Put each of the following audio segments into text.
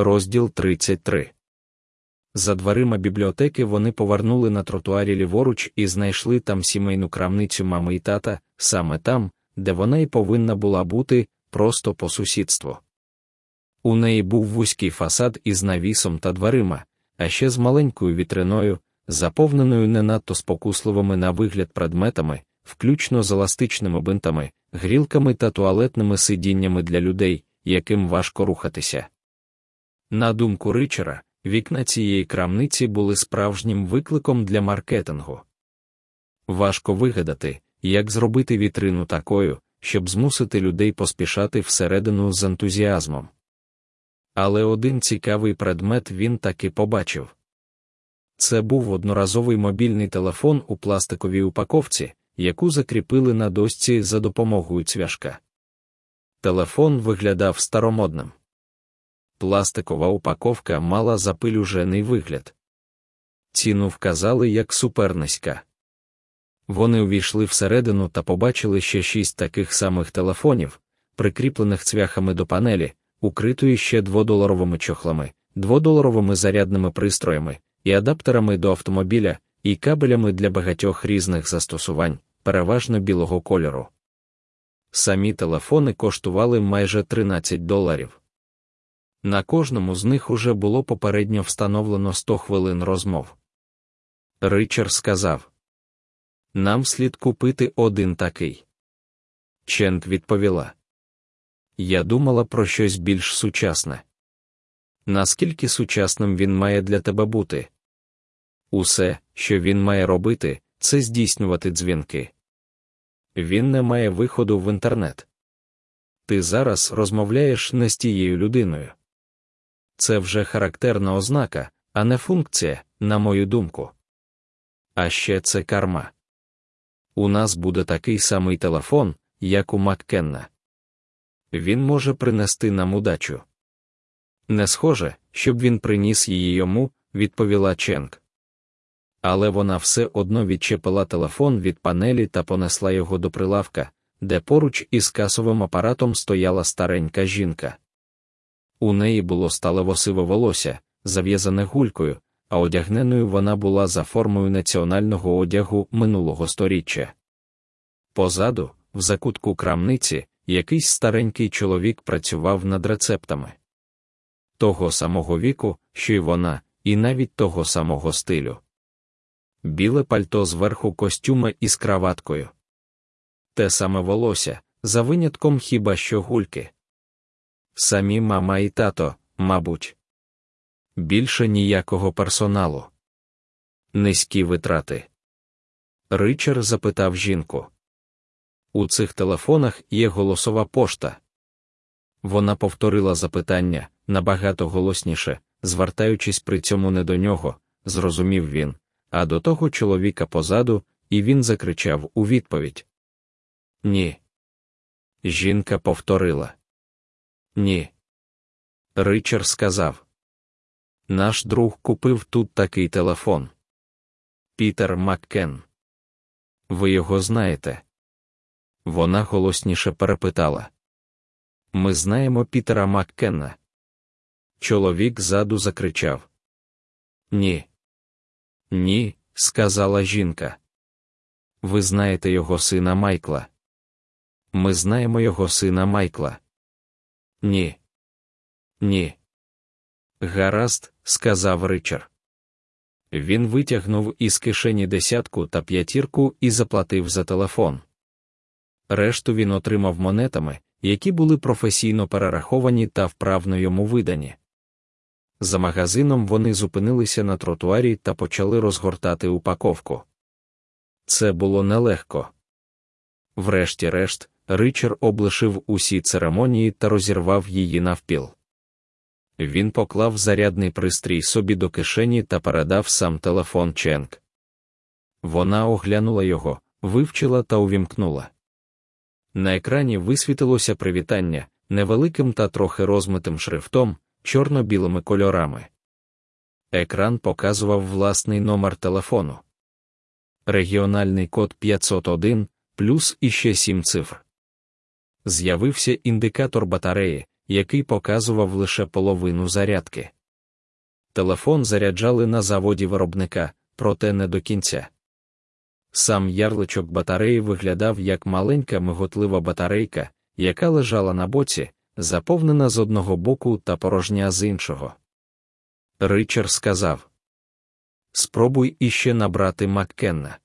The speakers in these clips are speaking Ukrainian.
Розділ 33 За дверима бібліотеки вони повернули на тротуарі ліворуч і знайшли там сімейну крамницю мами і тата, саме там, де вона й повинна була бути, просто по сусідству. У неї був вузький фасад із навісом та дверима, а ще з маленькою вітриною, заповненою не надто спокусливими на вигляд предметами, включно з еластичними бинтами, грілками та туалетними сидіннями для людей, яким важко рухатися. На думку Ричера, вікна цієї крамниці були справжнім викликом для маркетингу. Важко вигадати, як зробити вітрину такою, щоб змусити людей поспішати всередину з ентузіазмом. Але один цікавий предмет він таки побачив. Це був одноразовий мобільний телефон у пластиковій упаковці, яку закріпили на дошці за допомогою цвяшка. Телефон виглядав старомодним. Пластикова упаковка мала запилюжений вигляд. Ціну вказали як суперниська. Вони увійшли всередину та побачили ще шість таких самих телефонів, прикріплених цвяхами до панелі, укритої ще дводоларовими чохлами, дводоларовими зарядними пристроями, і адаптерами до автомобіля, і кабелями для багатьох різних застосувань, переважно білого кольору. Самі телефони коштували майже 13 доларів. На кожному з них уже було попередньо встановлено 100 хвилин розмов. Ричард сказав: Нам слід купити один такий. Ченк відповіла: Я думала про щось більш сучасне. Наскільки сучасним він має для тебе бути? Усе, що він має робити, це здійснювати дзвінки. Він не має виходу в інтернет. Ти зараз розмовляєш не з тією людиною. Це вже характерна ознака, а не функція, на мою думку. А ще це карма. У нас буде такий самий телефон, як у Маккенна. Він може принести нам удачу. Не схоже, щоб він приніс її йому, відповіла Ченк. Але вона все одно відчепила телефон від панелі та понесла його до прилавка, де поруч із касовим апаратом стояла старенька жінка. У неї було сталево сиве волосся, зав'язане гулькою, а одягненою вона була за формою національного одягу минулого сторіччя. Позаду, в закутку крамниці, якийсь старенький чоловік працював над рецептами. Того самого віку, що й вона, і навіть того самого стилю. Біле пальто зверху костюма із краваткою. Те саме волосся, за винятком хіба що гульки. Самі мама і тато, мабуть. Більше ніякого персоналу. Низькі витрати. Ричард запитав жінку. У цих телефонах є голосова пошта. Вона повторила запитання набагато голосніше, звертаючись при цьому не до нього, зрозумів він, а до того чоловіка позаду, і він закричав у відповідь: Ні. Жінка повторила. Ні. Ричард сказав. Наш друг купив тут такий телефон. Пітер Маккен. Ви його знаєте? Вона голосніше перепитала. Ми знаємо Пітера Маккенна. Чоловік ззаду закричав. Ні. Ні, сказала жінка. Ви знаєте його сина Майкла. Ми знаємо його сина Майкла. Ні. Ні. Гаразд, сказав Ричард. Він витягнув із кишені десятку та п'ятірку і заплатив за телефон. Решту він отримав монетами, які були професійно перераховані та вправно йому видані. За магазином вони зупинилися на тротуарі та почали розгортати упаковку. Це було нелегко. Врешті-решт, Ричард облишив усі церемонії та розірвав її навпіл. Він поклав зарядний пристрій собі до кишені та передав сам телефон Ченк. Вона оглянула його, вивчила та увімкнула. На екрані висвітилося привітання невеликим та трохи розмитим шрифтом, чорно-білими кольорами. Екран показував власний номер телефону. Регіональний код 501 плюс іще 7 цифр. З'явився індикатор батареї, який показував лише половину зарядки. Телефон заряджали на заводі виробника, проте не до кінця. Сам ярличок батареї виглядав як маленька миготлива батарейка, яка лежала на боці, заповнена з одного боку та порожня з іншого. Ричард сказав Спробуй іще набрати Маккенна.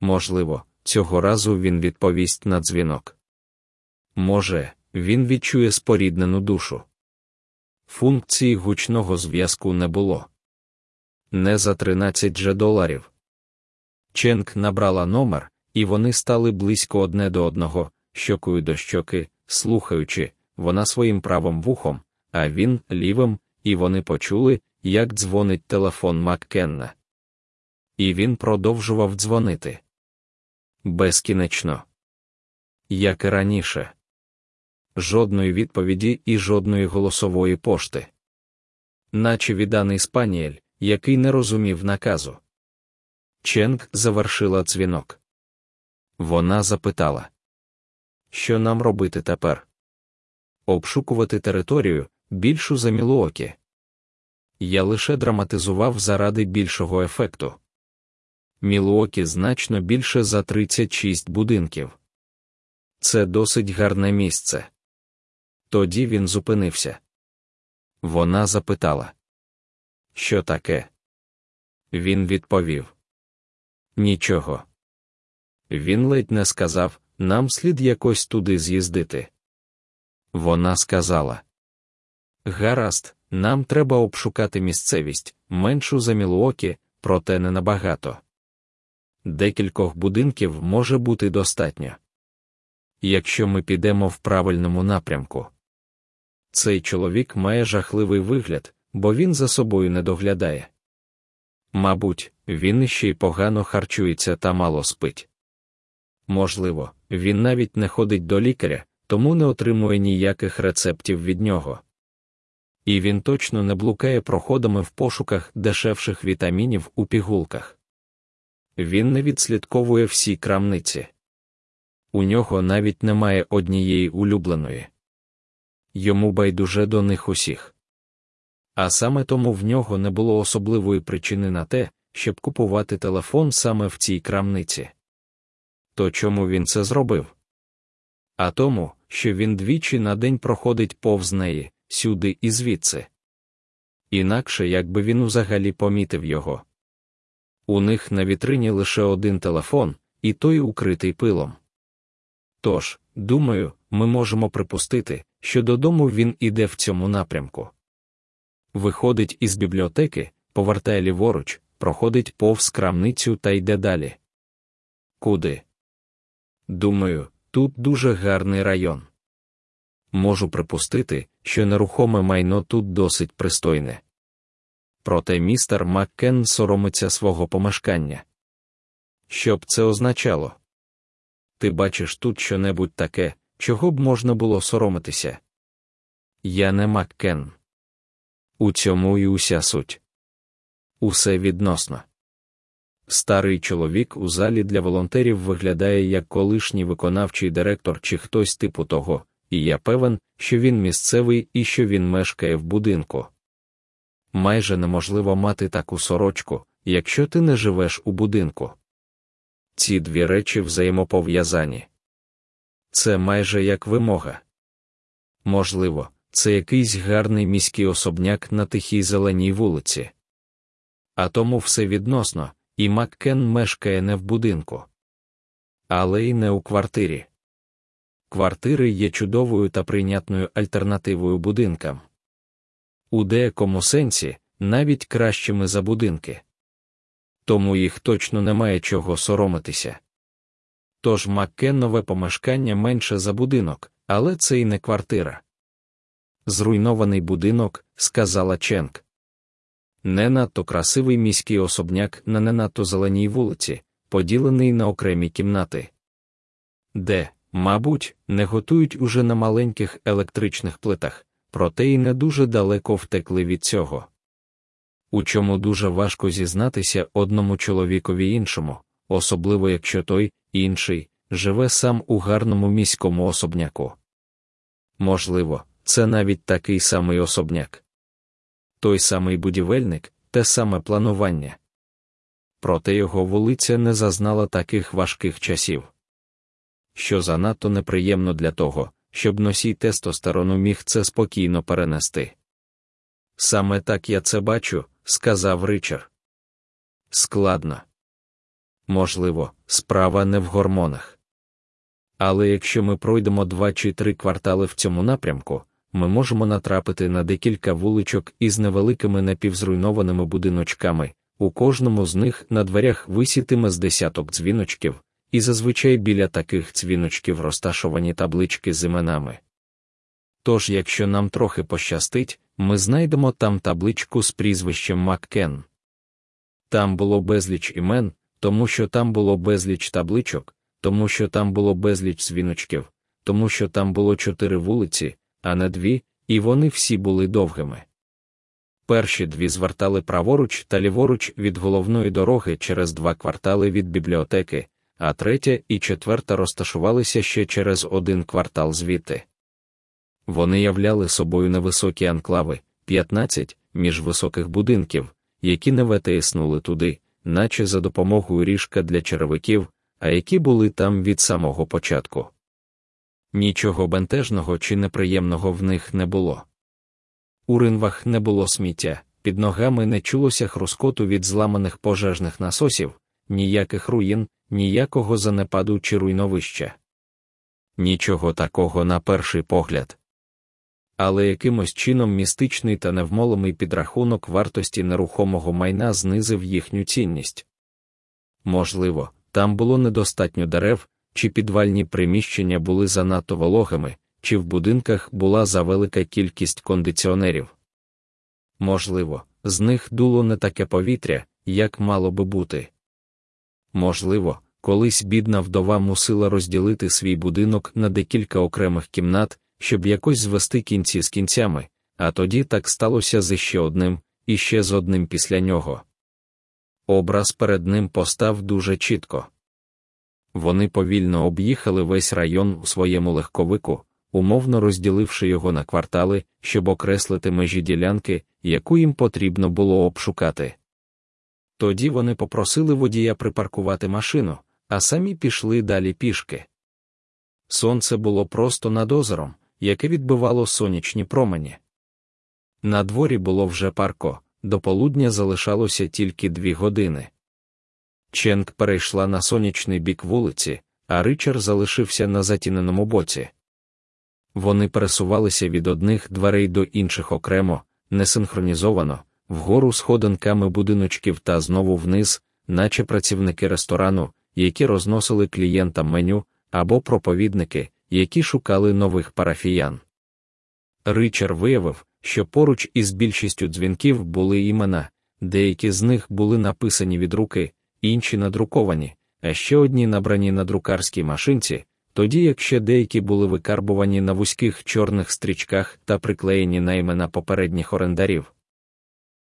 Можливо, цього разу він відповість на дзвінок. Може, він відчує споріднену душу. Функції гучного зв'язку не було. Не за 13 же доларів. Ченк набрала номер, і вони стали близько одне до одного, щокою до щоки, слухаючи, вона своїм правим вухом, а він лівим, і вони почули, як дзвонить телефон Маккенна. І він продовжував дзвонити. Безкінечно. Як і раніше. Жодної відповіді і жодної голосової пошти. Наче відданий спаніель, який не розумів наказу. Ченк завершила дзвінок. Вона запитала, що нам робити тепер? Обшукувати територію більшу за Мілуокі. Я лише драматизував заради більшого ефекту. Мілуокі значно більше за 36 будинків. Це досить гарне місце. Тоді він зупинився. Вона запитала, що таке? Він відповів Нічого. Він ледь не сказав нам слід якось туди з'їздити. Вона сказала Гаразд, нам треба обшукати місцевість, меншу за Мілуокі, проте не набагато. Декількох будинків може бути достатньо. Якщо ми підемо в правильному напрямку. Цей чоловік має жахливий вигляд, бо він за собою не доглядає. Мабуть, він іще й погано харчується та мало спить. Можливо, він навіть не ходить до лікаря, тому не отримує ніяких рецептів від нього. І він точно не блукає проходами в пошуках дешевших вітамінів у пігулках. Він не відслідковує всі крамниці. У нього навіть немає однієї улюбленої. Йому байдуже до них усіх. А саме тому в нього не було особливої причини на те, щоб купувати телефон саме в цій крамниці. То чому він це зробив? А тому, що він двічі на день проходить повз неї, сюди і звідси. Інакше якби він взагалі помітив його. У них на вітрині лише один телефон, і той укритий пилом. Тож, думаю, ми можемо припустити, що додому він іде в цьому напрямку. Виходить із бібліотеки, повертає ліворуч, проходить повз крамницю та йде далі. Куди? Думаю, тут дуже гарний район. Можу припустити, що нерухоме майно тут досить пристойне. Проте містер Маккен соромиться свого помешкання. Що б це означало? Ти бачиш тут щонебудь таке, чого б можна було соромитися? Я не Маккен. У цьому і уся суть. Усе відносно. Старий чоловік у залі для волонтерів виглядає як колишній виконавчий директор чи хтось типу того, і я певен, що він місцевий і що він мешкає в будинку. Майже неможливо мати таку сорочку, якщо ти не живеш у будинку. Ці дві речі взаємопов'язані. Це майже як вимога. Можливо, це якийсь гарний міський особняк на тихій зеленій вулиці. А тому все відносно, і Маккен мешкає не в будинку, але й не у квартирі. Квартири є чудовою та прийнятною альтернативою будинкам. У деякому сенсі навіть кращими за будинки. Тому їх точно немає чого соромитися. Тож Маккенове помешкання менше за будинок, але це й не квартира. Зруйнований будинок, сказала Ченк. Не надто красивий міський особняк на не надто зеленій вулиці, поділений на окремі кімнати. Де, мабуть, не готують уже на маленьких електричних плитах, проте й не дуже далеко втекли від цього. У чому дуже важко зізнатися одному чоловікові іншому, особливо якщо той, інший, живе сам у гарному міському особняку. Можливо, це навіть такий самий особняк. Той самий будівельник, те саме планування. Проте його вулиця не зазнала таких важких часів, що занадто неприємно для того, щоб носій тестостерону міг це спокійно перенести. Саме так я це бачу, сказав Ричард. Складно. Можливо, справа не в гормонах. Але якщо ми пройдемо два чи три квартали в цьому напрямку, ми можемо натрапити на декілька вуличок із невеликими напівзруйнованими будиночками, у кожному з них на дверях висітиме з десяток дзвіночків, і зазвичай біля таких дзвіночків розташовані таблички з іменами. Тож, якщо нам трохи пощастить, ми знайдемо там табличку з прізвищем Маккен. Там було безліч імен, тому що там було безліч табличок, тому що там було безліч дзвіночків, тому що там було чотири вулиці, а не дві, і вони всі були довгими. Перші дві звертали праворуч та ліворуч від головної дороги через два квартали від бібліотеки, а третя і четверта розташувалися ще через один квартал звідти. Вони являли собою невисокі анклави, 15, між високих будинків, які не витиснули туди, наче за допомогою ріжка для черевиків, а які були там від самого початку. Нічого бентежного чи неприємного в них не було. У ринвах не було сміття, під ногами не чулося хрускоту від зламаних пожежних насосів, ніяких руїн, ніякого занепаду чи руйновища. Нічого такого на перший погляд. Але якимось чином містичний та невмолимий підрахунок вартості нерухомого майна знизив їхню цінність. Можливо, там було недостатньо дерев, чи підвальні приміщення були занадто вологими, чи в будинках була завелика кількість кондиціонерів. Можливо, з них дуло не таке повітря, як мало би бути. Можливо, колись бідна вдова мусила розділити свій будинок на декілька окремих кімнат, щоб якось звести кінці з кінцями, а тоді так сталося з іще одним, і ще з одним після нього. Образ перед ним постав дуже чітко. Вони повільно об'їхали весь район у своєму легковику, умовно розділивши його на квартали, щоб окреслити межі ділянки, яку їм потрібно було обшукати. Тоді вони попросили водія припаркувати машину, а самі пішли далі пішки. Сонце було просто над озером, яке відбивало сонячні промені. На дворі було вже парко, до полудня залишалося тільки дві години. Ченк перейшла на сонячний бік вулиці, а Ричард залишився на затіненому боці. Вони пересувалися від одних дверей до інших окремо, несинхронізовано, вгору сходинками будиночків та знову вниз, наче працівники ресторану, які розносили клієнтам меню, або проповідники, які шукали нових парафіян. Ричар виявив, що поруч із більшістю дзвінків були імена, деякі з них були написані від руки, інші надруковані, а ще одні набрані на друкарській машинці, тоді як ще деякі були викарбувані на вузьких чорних стрічках та приклеєні на імена попередніх орендарів.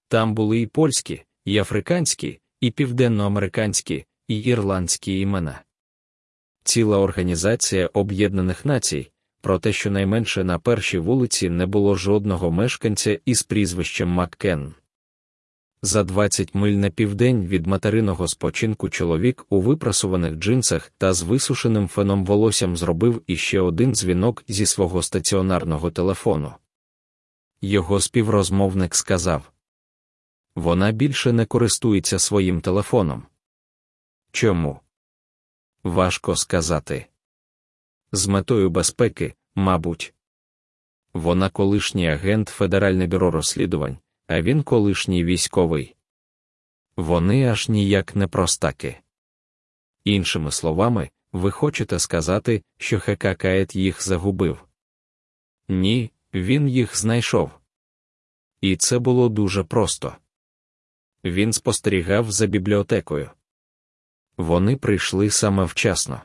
Там були і польські, і африканські, і південноамериканські, і ірландські імена. Ціла організація Об'єднаних Націй, про те, що найменше на першій вулиці не було жодного мешканця із прізвищем Маккен. За 20 миль на південь від материного спочинку чоловік у випрасуваних джинсах та з висушеним феном волоссям зробив іще один дзвінок зі свого стаціонарного телефону. Його співрозмовник сказав вона більше не користується своїм телефоном. Чому? Важко сказати. З метою безпеки, мабуть, вона колишній агент Федеральне бюро розслідувань, а він колишній військовий. Вони аж ніяк не простаки. Іншими словами, ви хочете сказати, що Хекакаєт їх загубив? Ні, він їх знайшов. І це було дуже просто. Він спостерігав за бібліотекою. Вони прийшли саме вчасно.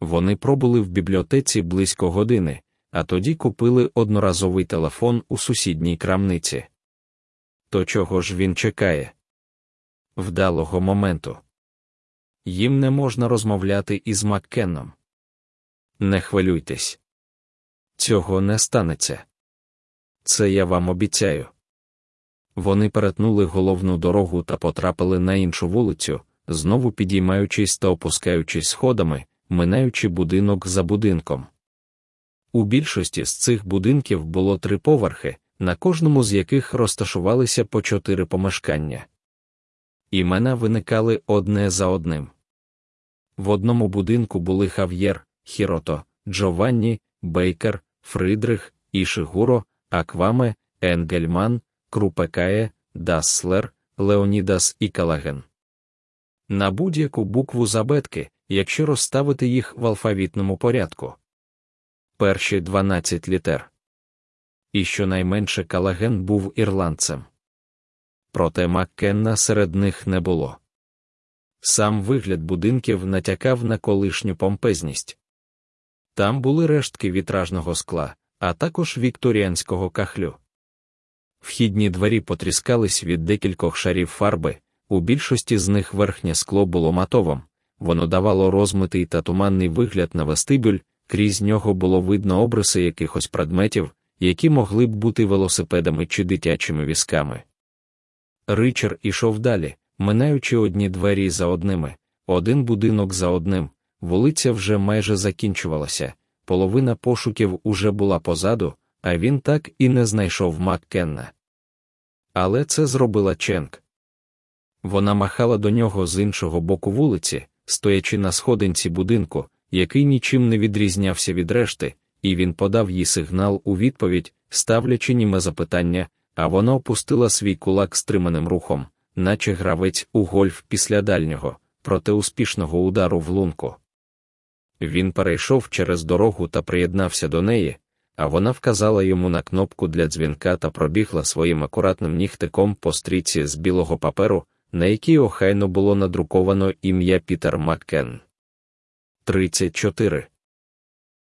Вони пробули в бібліотеці близько години, а тоді купили одноразовий телефон у сусідній крамниці. То чого ж він чекає? Вдалого моменту. Їм не можна розмовляти із Маккенном. Не хвилюйтесь. Цього не станеться. Це я вам обіцяю. Вони перетнули головну дорогу та потрапили на іншу вулицю, знову підіймаючись та опускаючись сходами, минаючи будинок за будинком. У більшості з цих будинків було три поверхи, на кожному з яких розташувалися по чотири помешкання. Імена виникали одне за одним. В одному будинку були Хав'єр, Хірото, Джованні, Бейкер, Фридрих, Ішигуро, Акваме, Енгельман, Крупекає, Даслер, Леонідас і Калаген. На будь-яку букву забетки, якщо розставити їх в алфавітному порядку. Перші 12 літер. І щонайменше Калаген був ірландцем. Проте Маккенна серед них не було. Сам вигляд будинків натякав на колишню помпезність. Там були рештки вітражного скла, а також вікторіанського кахлю. Вхідні двері потріскались від декількох шарів фарби, у більшості з них верхнє скло було матовим, воно давало розмитий та туманний вигляд на вестибюль, крізь нього було видно обриси якихось предметів, які могли б бути велосипедами чи дитячими візками. Ричар ішов далі, минаючи одні двері за одними, один будинок за одним, вулиця вже майже закінчувалася, половина пошуків уже була позаду, а він так і не знайшов Маккенна. Але це зробила Ченк. Вона махала до нього з іншого боку вулиці, стоячи на сходинці будинку, який нічим не відрізнявся від решти, і він подав їй сигнал у відповідь, ставлячи німе запитання, а вона опустила свій кулак стриманим рухом, наче гравець у гольф після дальнього, проте успішного удару в лунку. Він перейшов через дорогу та приєднався до неї, а вона вказала йому на кнопку для дзвінка та пробігла своїм акуратним нігтиком по стрічці з білого паперу, на якій охайно було надруковано ім'я Пітер Маккен. 34.